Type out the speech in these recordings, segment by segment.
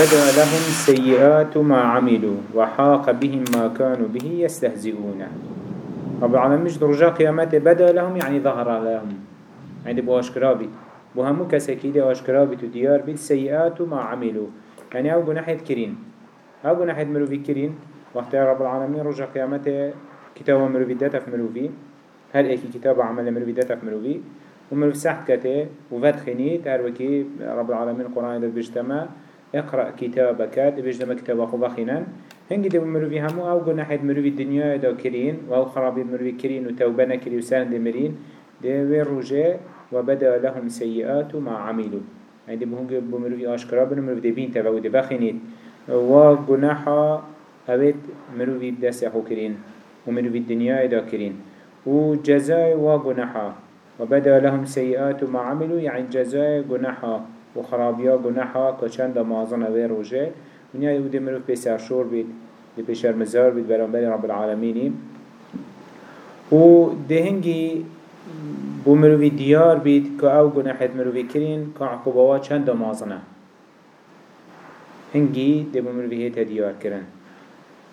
وبدأ لهم سيئات ما عملوا وحاق بهم ما كانوا به يستهزئون. رب العالمين مش درجة قيامته بدأ لهم يعني ظهر لهم. يعني بو أشكرابي بو همو كسكي دي أشكرابي تو ديار بيت سيئات ما عملوا. يعني أو جناحية كرين أو جناحية مروفي كرين وقت رب العالمين رجع قيامته كتاب مروفي داتا في مروفي هل ايكي كتاب عمل مروفي داتا في مروفي ومروف سحت كته وفات خنيت هر وكي رب العالمين القرآن ده بيجتمع اقرأ كتابك ده بيجتمع كتاب أخو بخينان هنگی دو مروی همو آو گناه مروی دنیا دا کرین و آو خرابی مروی کرین و توبه نکری و سند مرین. ده وی روژه و بدا لهم سیئات ما عملوا يعني دي بهونج بمروي آشكرا بنو مروي دي بين تبعو دي بخينيت و جناحا اوید مروي بدست اخو كرين ومروي الدنيا دا كرين و جزاء و جناحا وبدا لهم سيئات ما عملوا يعني جزاء جناحا وخرابيا جناحا كشان دا مازن اوه روجه ونیا دی مروف پیسر شور بید دی پیشر مزار بید. برانبری رب العالمینی و ده هنگی بو مروفی دیار بید که أو گناحت مروفی کرین که عقوباوا چند مازنه هنگی ده بو مروفی هیت دیار کرن.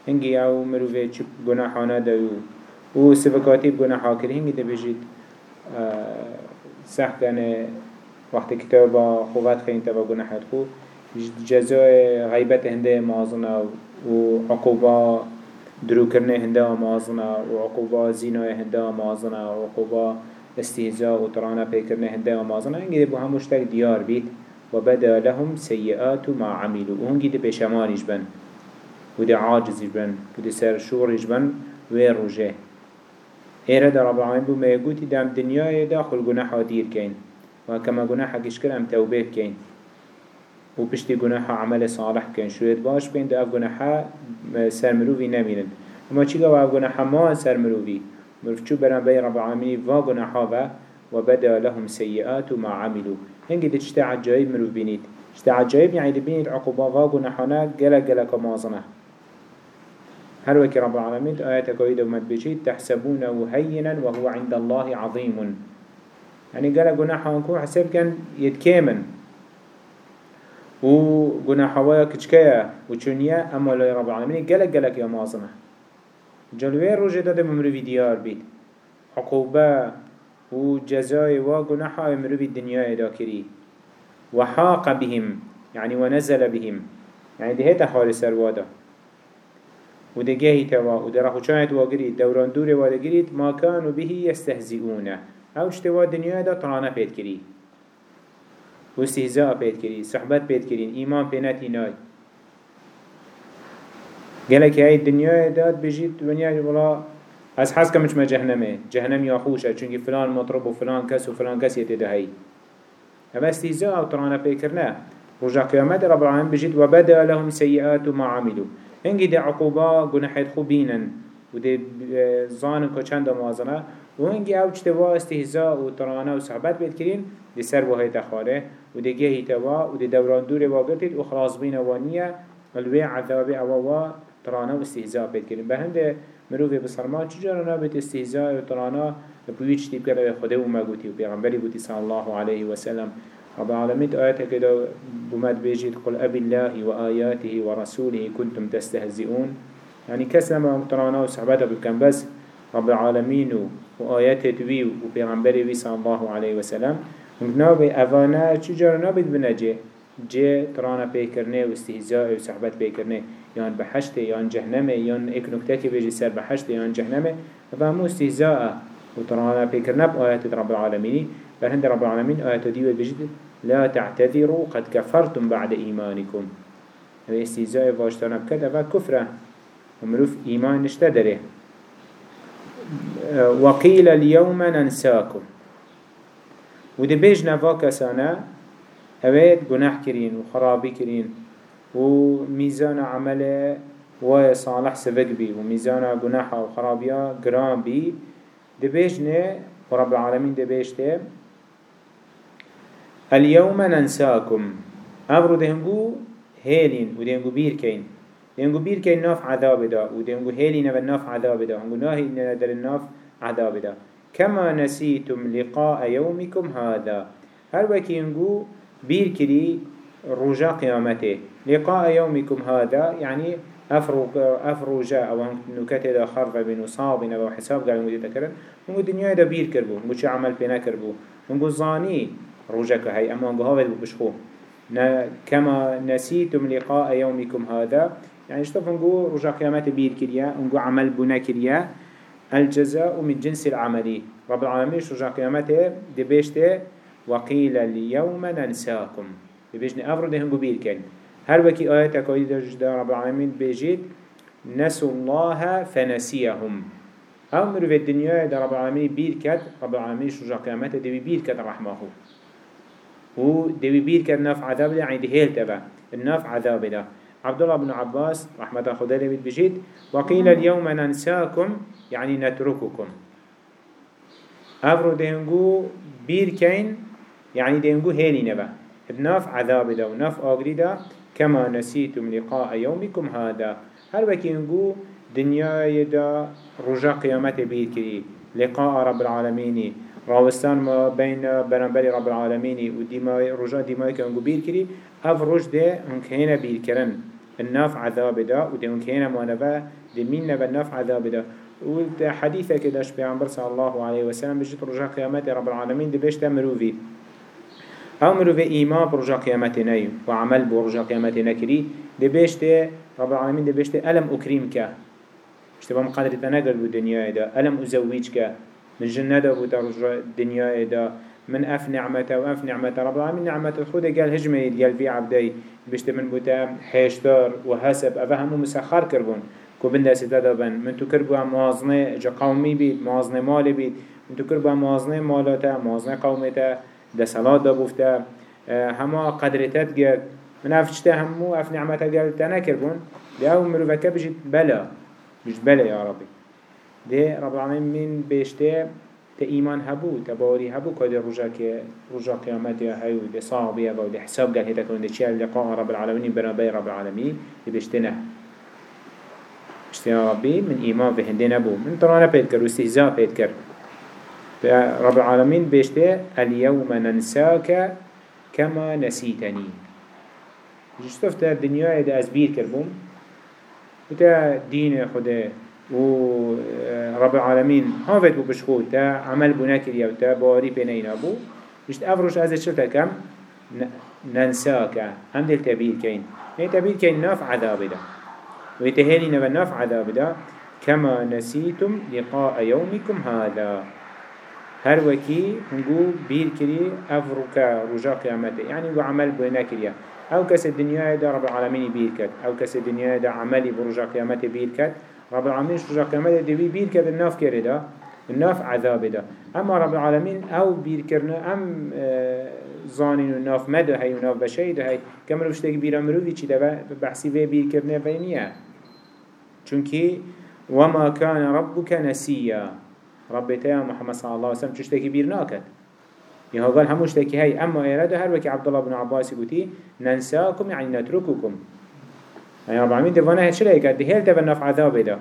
هنگی أو مروفی چه گناحانه دایو و سفکاتی بگناحا کرن هنگی ده بجید سح کنه وقت کتابا خوبت خیلی تبا گناحت خوب جزای غیبت هنده مازنا و عقوبا درو کرنه هنده مازنا و عقوبا زینای هنده مازنا و عقوبا استهزاء و ترانه پیکرنه هنده مازنا اینگه بو هموش تک دیار بید. و بدا لهم سیئات ما عملو و هنگی ده پیشمانیش بن. و ده عاجزی بن. و ده سر شورش بن. و روژه. ایره در رب العالمین بو میگوتی دام دنیای داخل گناح دیر کین. و کما گناح کشکر هم توبه کین و پشتی عمل صالح کن شوید باش بین ده اف گناح سر مروفی نمینن اما چی گوه اف گناح ما سر مروفی مروف چو برن بی رب العالمین و گناح و و بدا لهم سیئات ما عملو. هنگی ده چتا عجایب مروف بینید چتا عجایب یعنی ده بینید عقوبا و گناحانا گلک گلک مازنه هر وكي رب العالمين آيات قويدة ومد بجيد تحسبونه هينا وهو عند الله عظيم يعني قال قناحا كو حسب كان يتكامن. و گناحوایا کچکیا و چونیا أما لای رب العالمین گلک گلک یا مازنه جلوه روژه داده مروی دیار بید عقوبة و جزای و گناحا مروی دنیا ادا کری و حاق بهم. يعني ونزل بهم. يعني ده هتا حال سروادا. و ده گهی توا. و ده رخو چانت واگرید دوران دور وادا ما كانوا به يستهزئونه أو اشتوا دنیا دا طرانه پید کری. و استهزاء پید کری صحبت پید کرین ایمان پینتی نای. گله که های دنیا داد بجید دنیا بلا از حس کمش ما جهنمه. جهنم یا خوشه چونکه فلان مطرب و فلان کس و فلان کس یتده هی اما استهزاء أو ترانه پید کرنه. رجع قيامات رب العالمين بجد وبدا لهم سيئات ما عملوا. هنگی ده عقوبا گناحيت خوبينن وده زانن که چند موازنه. و هنگی أو چتوا استهزاء و ترانه و صحبت بید کرین ده سر بوهی تخاره و ده گهی توا و ده دوران دور واقعتید و خلاص بین وانیه الوی عذاب اواوا ترانه و استهزاء بید کرین به هنده مروف بسرمان چجارا نابت استهزاء و ترانه؟ بویچ تیب کرده؟ خوده و مگوتی و پیغمبری بوتی صلی الله علیه وسلم رب العالمين آياته كده بمد بيجيد قل أبي الله وآياته ورسوله كنتم تستهزئون. يعني كسلما مقترانا وصحباته بكم بس رب العالمين وآياته توي وبيغمبري وي صلى الله عليه وسلم. ونبي أفانا چجار نبي بنجي جي ترانا بيكرنه واستهزاء وصحبت بيكرنه يان بحشته يان جهنمه يان اك نكتاكي بيجي سر بحشته يان جهنمه فهمو استهزاء وترانا بيكرنه بآيات رب العالمين فهند رب العالمين آيات دي بجد لا تعتذروا قد كفرتم بعد إيمانكم. استهزاء واشتنا بكده ومروف إيمان نشتدره وقيل اليوم ننساكم وده بيج نفا كسانا اوید گناه کرین و خرابی کرین و میزان عمل و صالح سبق بی و میزان گناه و خرابیا گرام بی. ده بیج نه و رب العالمین ده بیج ده. اليوم ننساكم افرو دهنگو هيلين و دهنگو بير كين دهنگو بير كين ناف عذاب دا و دهنگو هيلين و ناف عذاب دا هنگو ناهي ندر الناف عذاب دا كما نسيتم لقاء يومكم هذا. هر وكي ينجو بير كري رجا قيامته لقاء يومكم هذا يعني افروجا أو نكت دا خرف بين وصابنا أو حساب قال مودي تكرن مو دنيا دا بير كربو مو چه عمل بينا كربو مو زاني رجك هاي اما انقو هاول بشخو كما نسيتم لقاء يومكم هذا يعني اشتف انقو رجا قيامات بير كريا انقو عمل بنا كريا الجزاء من جنس العملي. رب العالمين رجا قيامته دي بيشته وقيل اليوم ننساكم. دي بيشني افرو دي هنقو بير كريا هر وكي آيات أكايد دا رب العالمين بيجيد نسوا الله فنسيهم. أو مروف الدنيا دا رب العالمين بير كد رب العالمين شجع قيامته دي بير كد رحمه. و دي بير كد ناف عذاب يعني هيل تبا الناف عذاب دا. عبد الله بن عباس رحمة خدا لبيت بجيد وقيل اليوم ننساكم يعني نترككم. أفرو دهنجو بير كين يعني دهنجو هيلي نبا. الناف عذاب دا وناف آغري دا كما نسيتم لقاء يومكم هذا. هل بكينجو دنيا يدا رجا قيامته بيت كري لقاء رب العالمين راوستان ما بين برنبري رب العالمين ودماء رجا دماء كينجو بيت كري اف رج ده هنك هنا بيت كرن الناف عذاب دا هنك هنا مانبا دمين نبا الناف عذاب دا وحديثة كداش بيعنبر صلى الله عليه وسلم بجت رجا قيامته رب العالمين دي بيشتا مروفي. أو مروف ایمان برجا قیامت نی و عمل برجا قیامت نکری دی بشته رب بشته ألم اکریم که بشته بام قدرت نگر بود دنیای دا ألم ازویج که من جنة دا بود رجا دنیای دا. من أف نعمته و اف نعمته رب العالمين. نعمته خود قال هجمه قال في عبدي بشت من بوتا حيشتار وحسب افهمو مسخر كربون. كو بنده ستدا بن من تو كربو موازنه جا قومي بيت موازنه مالي بيت من تو كربو موازنه مالاتا موازنه قومتا ده صلاة ده بفته هما قدرتت گرد. من افشته همو اف نعمته گرد تنكر بون ده أو مروفكه بجد بلا. بجد بلا يا ربي ده رب العالمين بيشته تا ایمان هبو تا باوری هبو که ده رجا که رجا قیامت یا هیو ده صعبیه و ده حساب گل هیتا کنه چیه لقاء رب العالمین برابای رب العالمین. ده بشتنه بشتنه ربی من ایمان به هنده نبو من ترانه پید کر و استهزاء پید کر رب العالمين بيشته اليوم ننساك كما نسيتني جستفت الدنيا ده أزبير كربون وتا دين خده و رب العالمين هافت بو بشخود تا عمل بناكر يو تا باري بينين أبو جست أفرش أزد شلتا كم ننساك هم دل تبير كين يعني تبير كين ناف عذاب ده ويتهيني نفا ناف عذاب ده كما نسيتم لقاء يومكم هذا. هر وكي هنگو بير كري افروكا رجا قيامته يعني هنگو عمل بوينا كريا أو كس الدنيا دا رب العالمين بير كت أو كس الدنيا دا عملي برجا قيامته بير كت رب العالمين رجا قيامته دي بير كت الناف كري دا الناف عذاب دا. اما رب العالمين أو بير كرنا ام زانين الناف مدى هاي وناف بشي دا هاي كمرو شتاك بير امروفي چي دا بحسي في بير كرنا بينيا چونكي وما كان ربك نسيا ربيته يا محمد صلى الله عليه وسلم تشتكي بير ناكد يها قال هموش تكي هاي أما إرادة هر وكي عبد الله بن عباس يقولي ننساكم يعني نترككم يعني رب العالمين دفانا هتشلا يكاد دهيل تبنى في عذاب دا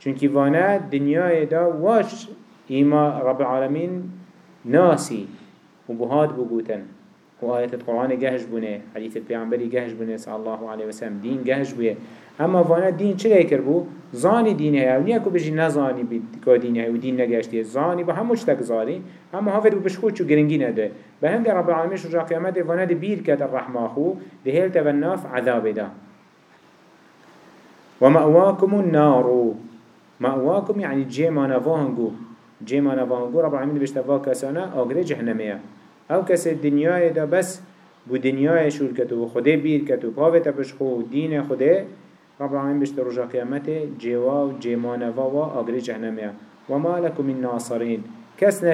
چونكي فانا دنيا دا واش إما رب العالمين ناسي وبهاد بقوتن وآية القرآن جهش بني حديث البيعنبري جهش بني صلى الله عليه وسلم دين جهش بني اما وأنا دين چه لیکر بو زانی دین هیا و نیا کو بجی نزانی بید که دین هیا و دین نگشتی زانی با هموش تک زانی اما هفت بو بشخود چو گرنگی نده به هنگ رب العالمین شجا قیامت وأنا دی بیر کت الرحمه خو دی هیل تبناف عذاب ده ومأواكم النار. مأواكم يعني جيما نفاهنگو جيما نفاهنگو رب العالمين بيشتفا كسانا آگره جهنمية أو کس دنیای دا بس بو دنیای شور کتو. و خوده بیر کتو. پاوه تپشخو دین خوده رب العالمين بشت رجا قيامته جوا و جيمانوا و آگري جهنميا وما لكم من ناصرين كس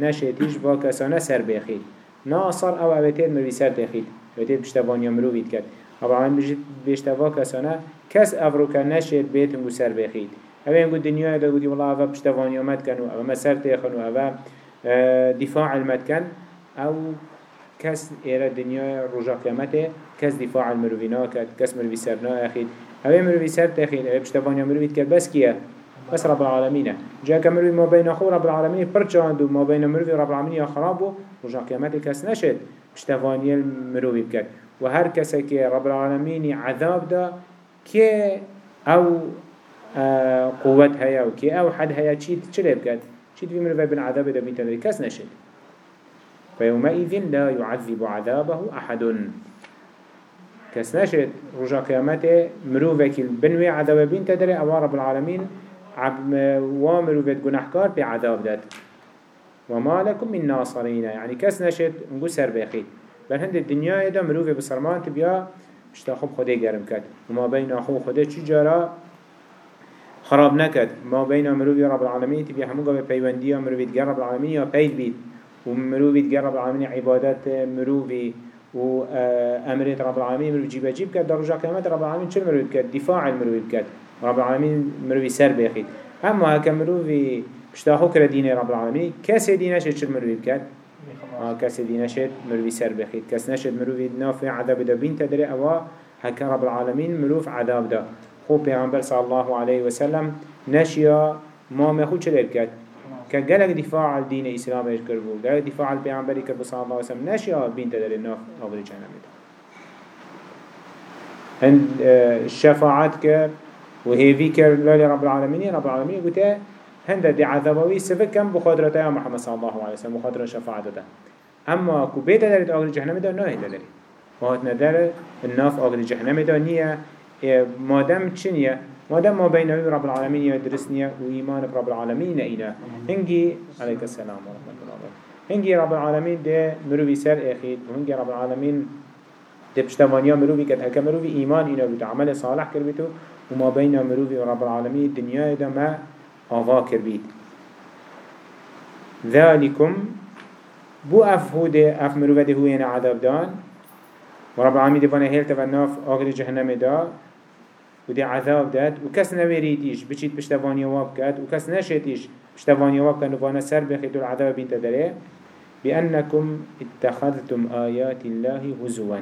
نشيتيش و كسانا سر بيخيد ناصر أو اوتين مروي سر تخيد اوتين بشتوانيا مرويد كد رب العالمين بشت و كسانا كس افروكا نشيت بيتنگو سر بيخيد اوه ينگو دنيا دا قودي والله اوه بشتوانيا مد كن و اوه ما سر تخن و اوه دفاع المد كن أو كس إيرا دنيا رجع قيامته كس دفاع المروفينا كد كس مروفي سرنا أخيد هذا مروفي سر تأخيد هذا بشتفانيا مروفي كد بس كيه بس رب العالمين جاء كمروفي ما بين أخو رب العالمين عنده ما بين مروفي رب العالمين خرابه رجع قيامته كس نشد پشتوانی المروی بکد و هر کسی که رب العالمین عذاب دا که أو قوت هيا و که أو حد هيا چید چلی بکد چید في مروی بن عذاب دا بیتن کس نشد. فيومئذ لا يعذب عذابه أحد. كس نشد. رجا قيامته مروفك بنوي عذاب بين تدري أو رب العالمين ومروفت جناحكار بعذاب داد. وما لكم من ناصرين يعني كس نشد نقول سر بل هند الدنيا دا مروفة بسرمان تبيا مش خب خده گرم كد وما بين أخو خده چجارا خراب نكد ما بين مروفة رب العالمين تبيا همو قبل بيواندية مروفة رب العالمين يا بيد بيد ومروفة رب العالمين عبادات مروفة وأمرت رب العالمين مروفة جيبا جيب كد درجة كامت رب العالمين شل مروفة كد دفاع المروفة كد رب العالمين مروفة سر بخيت أما هكا مروفة بشتاخو كرا دين رب العالمين كاسي دينه شل مروفة كد آه كسي دي نشد مروي سر بخيت كس نشد مروي نافع عذاب دا بين تدري أوا هكا رب العالمين مروف عذاب دا. خو پیغمبر صلى الله عليه وسلم نشيا ما مخو چلر كد كجلك دفاع الدين الإسلام إيش كربو جلك دفاع البيغمبر كربو صلى الله عليه وسلم. نشيا بين تدري ناف أغري جهنم دا هند الشفاعات ك وهيفي كر لالي رب العالمين رب العالمين قلت هند عذابوي سفك كم بخاطرته يا محمد صلى الله عليه وسلم. بخاطر شفاعته اما كو بيت دارت آغل جهنم دا نهي داري وهات ندار الناف آغل جهنم دا نية مادام چنية مادام ما بين رب العالمين يدرس نية وإيمان برب العالمين إينا هنجي عليك السلام ورحمة الله وبركاته هنجي رب العالمين ده مروي سر اخيد وهنجي رب العالمين ده بشتوانيا مروي كد هكا مروي إيمان إينا بتعمل صالح كربتو وما بين مروي ورب العالمين الدنيا ده ما آغا كربيت ذلكم بو اف هوده اف مروفه ده هوين عذاب دان. ورب العالمين دفانه هيل تفناف آغر جهنم دا. ودي عذاب داد. وكس نويريتيش بچيت بشتواني واب كات وكس نشيتيش بشتواني واب كان نفانا سر بخيتو العذاب بنت داره. بأنكم اتخذتم آيات الله هزوا.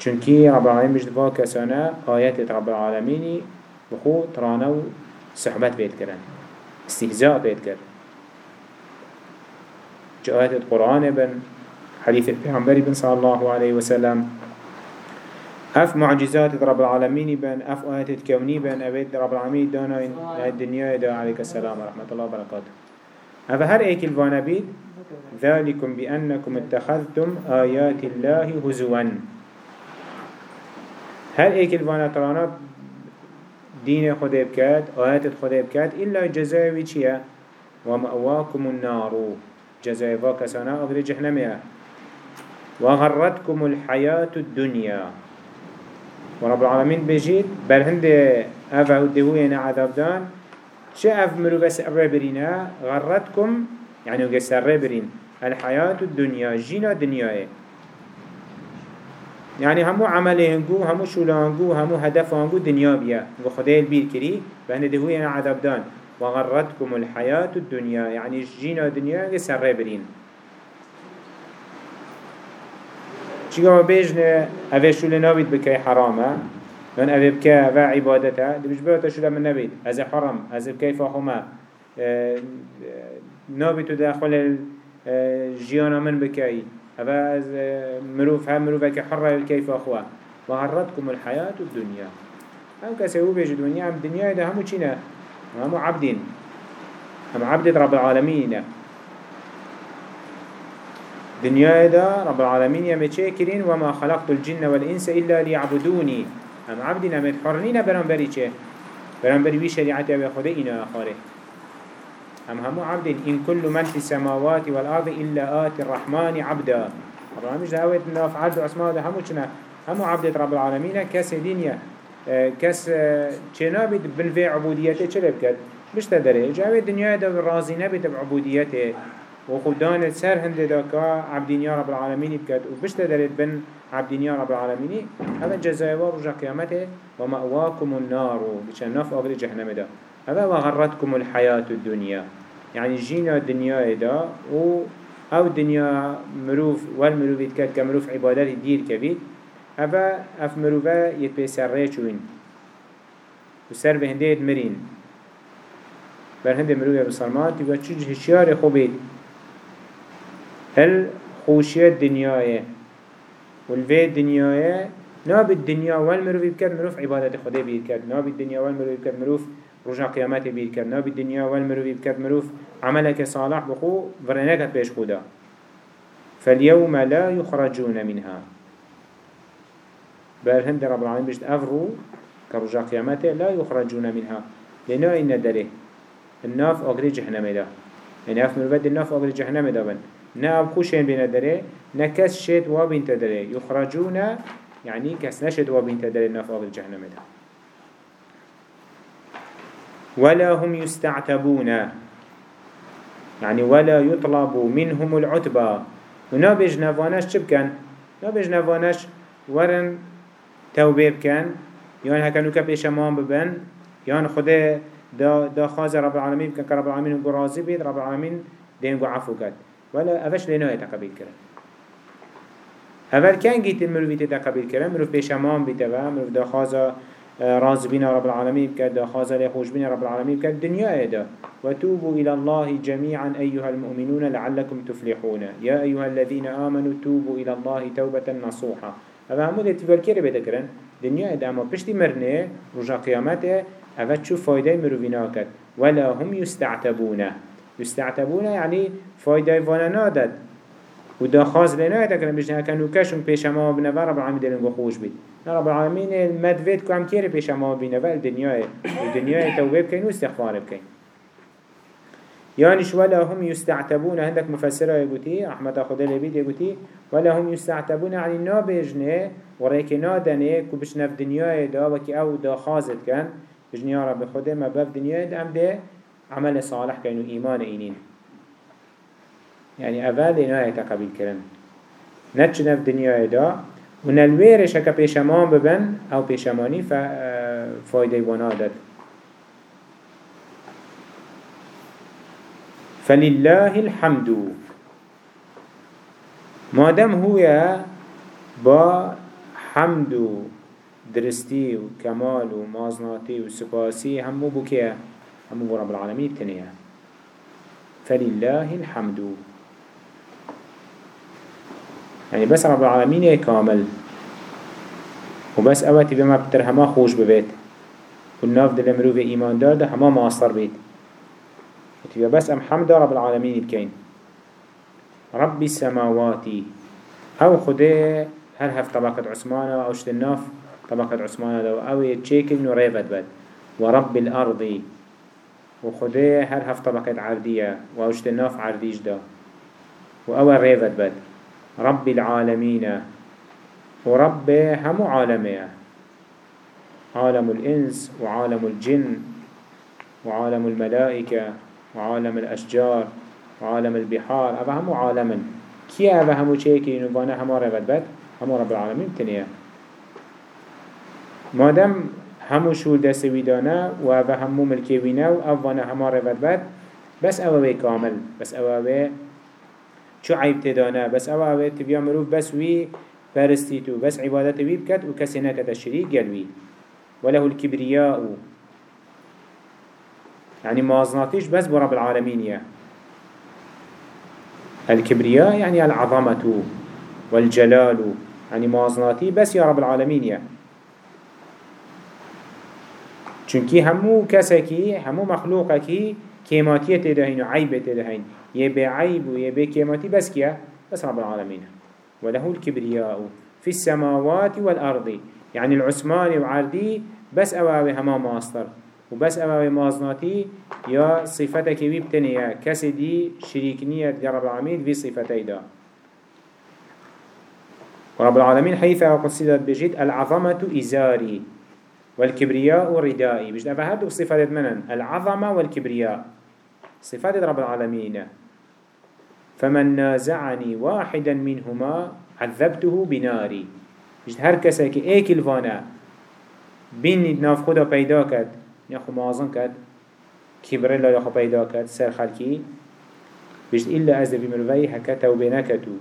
چونكي رب العالمين مش دفا كسانا آيات رب العالمين بخو ترانو صحبت بيت كرن استهزاء بيت كرن جاءت القرآن بن حديث البيعنبري بن صلى الله عليه وسلم. أف معجزات رب العالمين بن أف آيات الكوني بن ابيت رب العالمين دانا الدنيا دا عليك السلام ورحمة الله وبركاته. أف هر ايك الوانا بيت ذلكم بأنكم اتخذتم آيات الله هزوا. هر ايك الوانا ترانا دين خده بكات آيات خده بكات إلا جزاوي چيا ومأواكم النار. جزاوي فاكسانا أغري جهنمية. وغرتكم الحياة الدنيا. ورب العالمين بجيت بل هند أفا ودهوين عذاب دان. چه أف مروفة سأرى برينا؟ غرتكم يعني وقسر برين. الحياة الدنيا جينا دنيا يعني همو عمله هنگو همو شوله هنگو همو هدف هنگو دنیا بیا و خدای البیر کری بهنه دهوی عذاب دان. وغرتكم الحياة الدنيا يعني جينا دنيا سر برين. چیگه بیجنه اوه شوله نابید بکی حرامه. من اوه بکه اوه عبادته. دی بش برات شوله من نبید از حرام از بکی فاخومه نابید تو داخل جیانا من بکی هذا از مروف هم مروف که حره كيف أخوة وغرتكم الحياة الدنيا. هم كسيهو بيج الدنيا هم دنيا ده همو چينا همو عبدين. هم عبد رب العالمين. دنيا ده رب العالمين يمتشكرين وما خلقت الجن والإنس إلا ليعبدوني. هم عبدنا متحرنين برانبري چه؟ برانبري بي شريعتي أبي خدئنا أخاره هم همو عبد إن كل من في السماوات والأرض إلا آت الرحمن عبدا. رب مش دعوت ناف عبد أسماء ده همو چنا همو رب العالمين كس دنيا كس چنابد بنفع عبوديته چه بكت مش تدري جاوه الدنيا ده راضي نبت بعبوديته وخدان سر هند داكا عبدين رب العالمين بكت وبش تدري بن عبدين رب العالمين هذا جزاء ورجع قيامته ومأواكم النار بشان ناف أغري جهنم ده هذا وغرتكم الحياة الدنيا يعني جينا الدنيا دا و أو دنيا مروف والمروف يتكاد كمروف عبادات دير كبير هذا اف مروفا يتبه سره چوين وسر به هنده مرين بل هنده مروفا بسلمان تبا چوج هشيار خوبيد هل خوشية الدنيا والفي الدنيا ناب الدنيا والمروف بكر مروف عبادة خدا بيكر ناب الدنيا والمروف بكر مروف رجع قيامات بيكر ناب الدنيا والمروف بكر مروف عملك صالح بخو برناك بيش خدا فاليوم لا يخرجون منها برهند رب العالمين بيشت أفرو كرجع قيامته لا يخرجون منها. لأنه إن دره الناف أغري جهنم ده يعني أف مروفد الناف أغري جهنم ده بن. نا أبخوشين بين دره نكس شيت وابين تدره يخرجون يعني كس نشد وابين تدره الناف أغري جهنم ده ولا هم يستعتبون. يعني ولا يطلب منهم العتبة ونابج نفانش چبكن نابج نفانش ورن توبه بكن يان هكذا كبش مام ببن يان خده دا دا خاز رب العالمين كان رب العالمين نقول راضي بيت رب العالمين دين عفو كد ولا أفش لنا يتقبل كرم أول كان جيت المروف يتقبل كرم مروف بيشمام بيتوا مروف دا خاز راضي بنا رب العالمين بكد دا خاز لخوش بنا رب العالمين بكد دنيا إيدا وتوبوا إلى الله جميعا أيها المؤمنون لعلكم تفلحون. يا أيها الذين آمنوا توبوا إلى الله توبة نصوحة أما همو تفل كيري بيتكرن دنيا إيدا أما بشتي مرنه رجا قيامته أفت شو فايدة مروفينا كد ولا هم يستعتبون يستعتبون يعني فايدة فانا نادد. ودا خاص لنا يتكلم بجنا كانوا كشم بيش ما بنا رب العالمين دلن خوش بيت رب العالمين المدفت كم كير بيش ما بنا الدنيا الدنيا توبه بكين واستغفار بكين يعني ولا هم يستعتبون عندك مفسرة يقولي أحمد أخذ البيت يقولي ولا هم يستعتبون يعني نابجنه وريك نادنه كبش نف دنيا دا وكي أو دا خازت كان. بجنيا رب خده ما بف دنيا دم ده عمل صالح كانوا إيمان إينين. يعني أول إنا يتقبل كرن. نتشنا في دنيا دا ونالويرش هكا بيشمان ببن أو بيشماني فايدة ونادت فلله الحمد ما دام هو با حمد درستي وكمال ومازناتي وسباسي همو بكيه همو رب العالمين تنيه فلله الحمد يعني بس رب العالمين كامل وبس اواتي بما بتر هما خوش ببيت والناف دل مروف ايمان دار ده هما ماصر بيت تبقى بس ام حمد رب العالمين بكين رب السماوات. أو خده هل هف طبقة عثمانة أو شت الناف طبقة عثمانة دو أو يتشيكل نريفت بد ورب الأرض. وخده هر هف طبقة عردية وأوشت الناف عرديش دا وأول ريفت بد رب العالمين ورب هم عالمية عالم الإنس وعالم الجن وعالم الملائكة وعالم الأشجار وعالم البحار. أبا هم عالما. كي أبا هم شيكي؟ نبانا هم ريفت بد هم رب العالمين تنيا. مادام همو شول دست ویدانه و أو همو ملکی وینه و أو وانه همه رفت بد بس أو کامل. بس أو اوه چو عیب تدانه بس أو اوه تبیا مروف. بس وی پرستی تو بس عبادت وی بکد و کسی وله الكبرياء. يعني موازناتيش بس برب العالمين يا. الكبرياء يعني العظمة والجلال. يعني موازناتي بس يا رب العالمين يا. چونکی همو کسکی همو مخلوقکی کیماتیه تدهین و عیب تدهین یه به عیب و یه به کیماتی بس کیا؟ بس رب العالمين وله الكبرياء في السماوات والأرض. يعني العثمان وعردي بس أواوي هما ماستر وبس أواوي مازناتي يا صفتك بيبتنيا كسدي شريكنية رب العالمين في صفتي دا. ورب العالمين حيث قصدت بجد العظمة إزاري والكبرياء ردائي. بجد أفا هدو صفات منن؟ العظمة والكبرياء. صفات رب العالمين. فمن نازعني واحدا منهما عذبته بناري. بجد هر كسا كي ايك الفانا بين ناف خدا پیدا كد يخو معظم كد كبر الله يخو پیدا كد سر خلقي بجد إلا أزد بمروي هكا توبه نكتو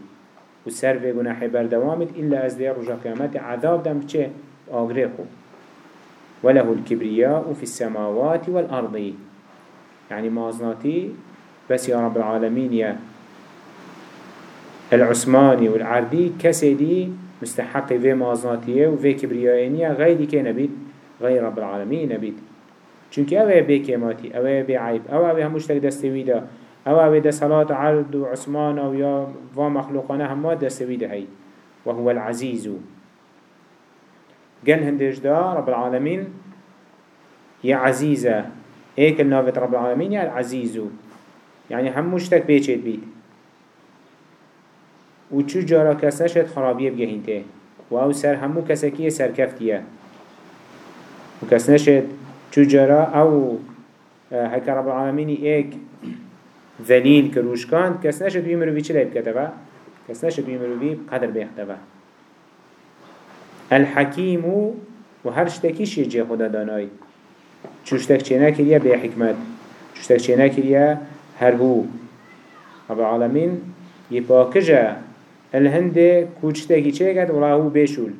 وسر في گناح بردوامت إلا أزد رجا قيامت عذاب دم بچه آگره وله الكبرياء في السماوات والأرض يعني مازناتي بس يا رب العالمين يا العثماني والعردي كسي دي مستحق في مازناتيه وفي كبريائنية غير كي نبيت غير رب العالمين نبيت چونك اوه بي كيماتي اوه بي عيب اوه اوه هموش تك دستوي ده اوه اوه ده صلاة عرض وعثمان أو يا و مخلوقانه هما دستوي ده هي وهو العزيز قال هندش ده رب العالمين يا عزيزة ايك النافت رب العالمين يا العزيز يعني هموش تك بيت و چو جارا کس نشد خرابیه بگهینته و أو سر همو کسکیه سرکفتیه و کس نشد چو جارا أو هكا رب العالمين ايك ذليل كروشكان كس نشد بيمرو بي چلي بكتبه كس نشد بيمرو بي بقدر بيختبه الحكيم و شتكيش يجي خدا داناي چوشتك چينا كريا بي حكمت چوشتك چينا كريا هر هو رب العالمين يباكجه الهنده کوچتکی چه کرد ولی هو بشول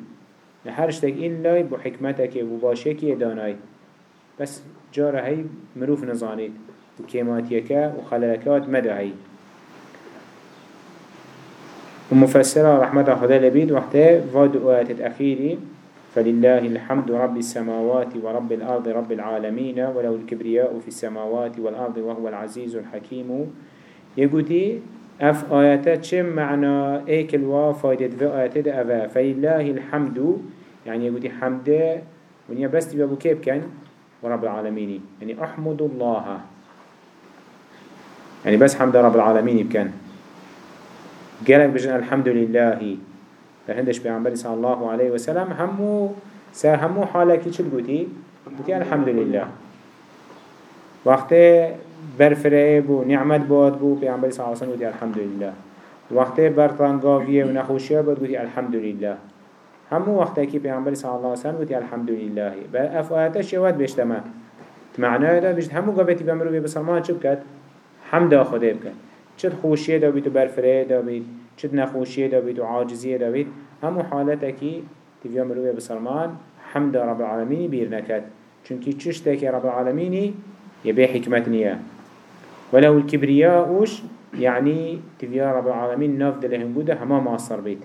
هر شتک این لای بو حکمتك و باشکی دانای بس جاره هی مروف نزانید و کیماتیکه و خلالکات مده هی ومفسرة رحمة خدا لبيد وقته فاد آيات الأخيري فلله الحمد رب السماوات ورب الأرض رب العالمين ولو الكبرياء في السماوات والأرض وهو العزيز الحكيم يقولي اف آياته چه معنى ايك الوا فايدة في آياته ده افا فلله الحمد يعني يقولي حمده. ونيا بس تبقى بو كيف كان ورب العالمين يعني احمد الله. يعني بس حمد رب العالمين بكان قالك بجن الحمد لله فهندش بيعنبري صلى الله عليه وسلم همو سا همو حالك چل قوتي قوتي الحمد لله وقت برفره بو نعمت بود بو پیامبر صلی الله علیه و سلم الحمدلله وقتی برتانگاویه و نخوشیه بود الحمد الحمدلله همو وقتی که پیامبر صلی الله علیه و سلم گویی الحمدلله بر افعاتش یاد بشتما معنای دا بشت همو گفتی به مرو به سلمان چوب کرد؟ حمد خدا بکن. چت خوشیه دا بیت و برفره دا بیت چت نخوشیه دا بیت و عاجزیه دا همو حالت کی مرو حمد رب العالمین بیر نکد چونکی چشته که رب العالمینی یه به حکمت نیه. ولو الكبرياء وش؟ يعني تبيا رب العالمين نافد لهم بوده هما ماصر بيت.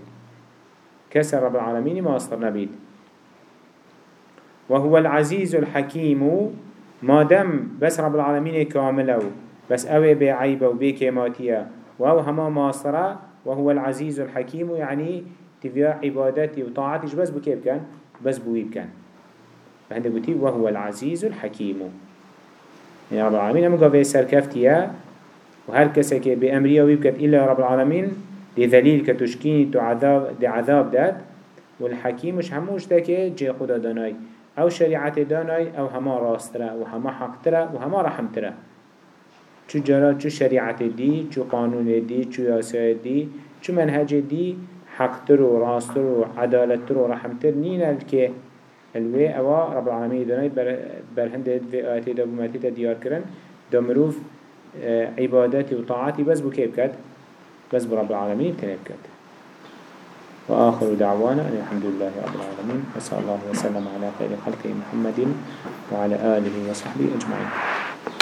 كسر رب العالمين ماصر نبيت وهو العزيز الحكيم ما دام بس رب العالمين كامله بس اوه بعيبه وبكيماتيه وهو هما ماصره وهو العزيز الحكيم يعني تبيا عبادتي وطاعتي بس بكيف كان؟ بس بويب كان. فهذا قلتي وهو العزيز الحكيم. يعني رب العالمين. همو قوة سركفتيا وهر كسا كي بأمريا ويبكت إلا رب العالمين؟ لذليل كتشكين تو عذاب دي عذاب داد. والحكيم مش هموش تاكي جي خدا داناي. أو شريعة داناي أو هما راسترا و هما حقترا و هما رحمترا چو جرا چو شريعة دي چو قانون دي چو ياساية دي چو منهج دي حقتر و راستر و عدالتر و رحمتر نين الكي الوي اوا رب العالمين بر هنده في آياتي دا بوماتي دا ديار كرن دا مروف آه، عبادتي وطاعتي بس بو كيف كد بس برب العالمين تنب كد وآخر دعوانا أن الحمد لله رب العالمين وصلى الله وسلم على خير خلقه محمد وعلى آله وصحبه أجمعين